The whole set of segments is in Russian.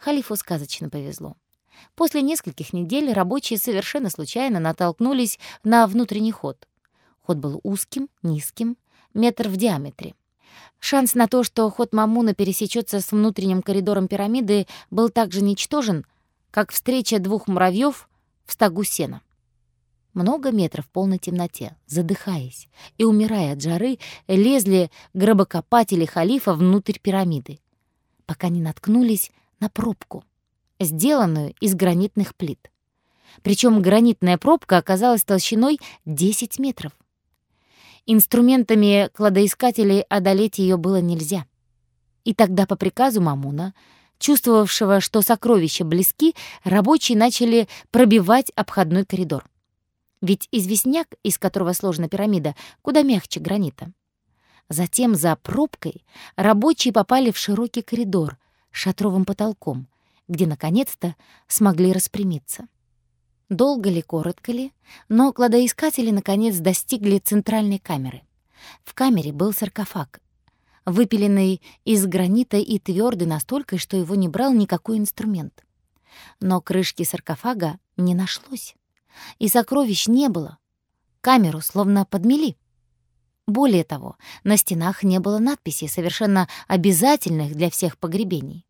Халифу сказочно повезло. После нескольких недель рабочие совершенно случайно натолкнулись на внутренний ход. Ход был узким, низким, метр в диаметре. Шанс на то, что ход Мамуна пересечется с внутренним коридором пирамиды, был так же ничтожен, как встреча двух муравьев в стогу сена. Много метров в полной темноте, задыхаясь и умирая от жары, лезли гробокопатели халифа внутрь пирамиды, пока не наткнулись на пробку, сделанную из гранитных плит. Причем гранитная пробка оказалась толщиной 10 метров. Инструментами кладоискателей одолеть ее было нельзя. И тогда по приказу Мамуна, чувствовавшего, что сокровища близки, рабочие начали пробивать обходной коридор. Ведь известняк, из которого сложена пирамида, куда мягче гранита. Затем за пробкой рабочие попали в широкий коридор шатровым потолком, где наконец-то смогли распрямиться. Долго ли, коротко ли, но кладоискатели наконец достигли центральной камеры. В камере был саркофаг, выпиленный из гранита и твердый настолько, что его не брал никакой инструмент. Но крышки саркофага не нашлось, и сокровищ не было. Камеру словно подмели. Более того, на стенах не было надписей, совершенно обязательных для всех погребений.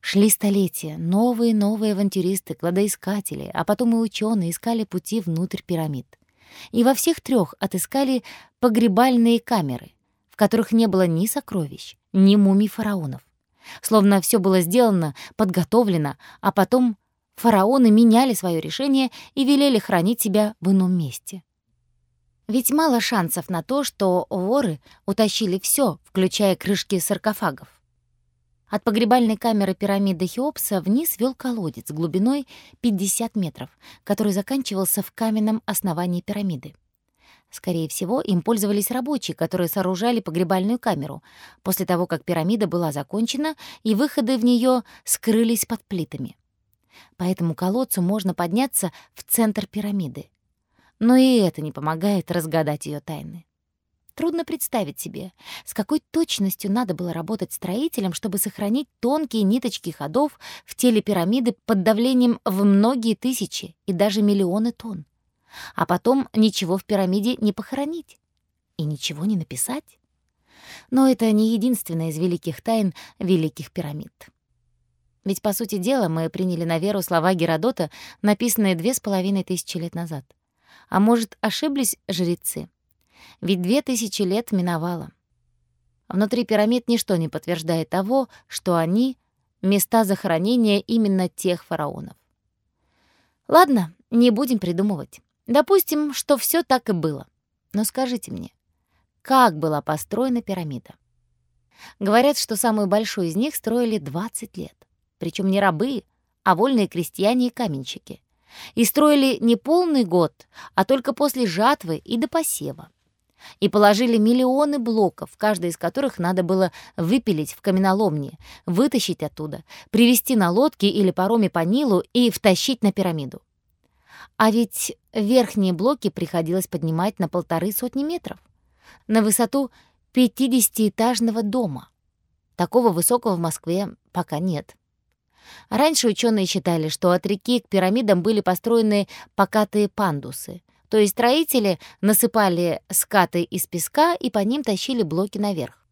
Шли столетия, новые новые авантюристы, кладоискатели, а потом и ученые искали пути внутрь пирамид. И во всех трех отыскали погребальные камеры, в которых не было ни сокровищ, ни мумий фараонов. Словно все было сделано, подготовлено, а потом фараоны меняли свое решение и велели хранить себя в ином месте. Ведь мало шансов на то, что воры утащили все, включая крышки саркофагов. От погребальной камеры пирамиды Хеопса вниз вел колодец глубиной 50 метров, который заканчивался в каменном основании пирамиды. Скорее всего, им пользовались рабочие, которые сооружали погребальную камеру, после того, как пирамида была закончена и выходы в нее скрылись под плитами. По этому колодцу можно подняться в центр пирамиды. Но и это не помогает разгадать ее тайны. Трудно представить себе, с какой точностью надо было работать строителем, чтобы сохранить тонкие ниточки ходов в теле пирамиды под давлением в многие тысячи и даже миллионы тонн. А потом ничего в пирамиде не похоронить и ничего не написать. Но это не единственная из великих тайн великих пирамид. Ведь, по сути дела, мы приняли на веру слова Геродота, написанные две с половиной тысячи лет назад. А может, ошиблись жрецы? Ведь две тысячи лет миновало. Внутри пирамид ничто не подтверждает того, что они — места захоронения именно тех фараонов. Ладно, не будем придумывать. Допустим, что все так и было. Но скажите мне, как была построена пирамида? Говорят, что самую большую из них строили 20 лет. Причем не рабы, а вольные крестьяне и каменщики. И строили не полный год, а только после жатвы и до посева и положили миллионы блоков, каждый из которых надо было выпилить в каменоломне, вытащить оттуда, привезти на лодке или пароме по Нилу и втащить на пирамиду. А ведь верхние блоки приходилось поднимать на полторы сотни метров, на высоту 50-этажного дома. Такого высокого в Москве пока нет. Раньше ученые считали, что от реки к пирамидам были построены покатые пандусы — то есть строители насыпали скаты из песка и по ним тащили блоки наверх.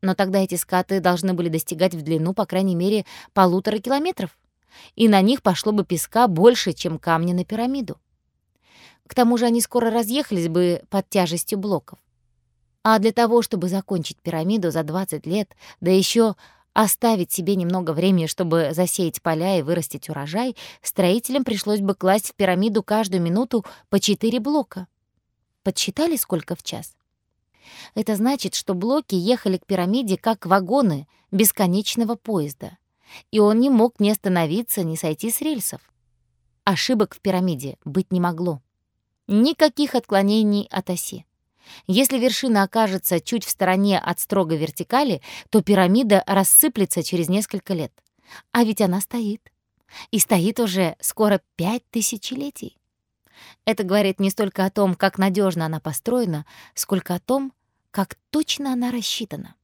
Но тогда эти скаты должны были достигать в длину, по крайней мере, полутора километров, и на них пошло бы песка больше, чем камни на пирамиду. К тому же они скоро разъехались бы под тяжестью блоков. А для того, чтобы закончить пирамиду за 20 лет, да еще Оставить себе немного времени, чтобы засеять поля и вырастить урожай, строителям пришлось бы класть в пирамиду каждую минуту по четыре блока. Подсчитали, сколько в час? Это значит, что блоки ехали к пирамиде как вагоны бесконечного поезда, и он не мог ни остановиться, ни сойти с рельсов. Ошибок в пирамиде быть не могло. Никаких отклонений от оси. Если вершина окажется чуть в стороне от строгой вертикали, то пирамида рассыплется через несколько лет. А ведь она стоит. И стоит уже скоро пять тысячелетий. Это говорит не столько о том, как надежно она построена, сколько о том, как точно она рассчитана.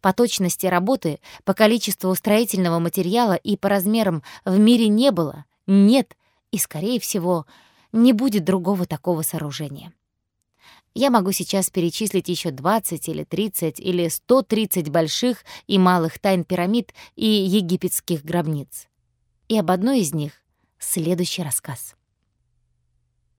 По точности работы, по количеству строительного материала и по размерам в мире не было, нет и, скорее всего, не будет другого такого сооружения. Я могу сейчас перечислить еще 20 или 30 или 130 больших и малых тайн пирамид и египетских гробниц. И об одной из них — следующий рассказ.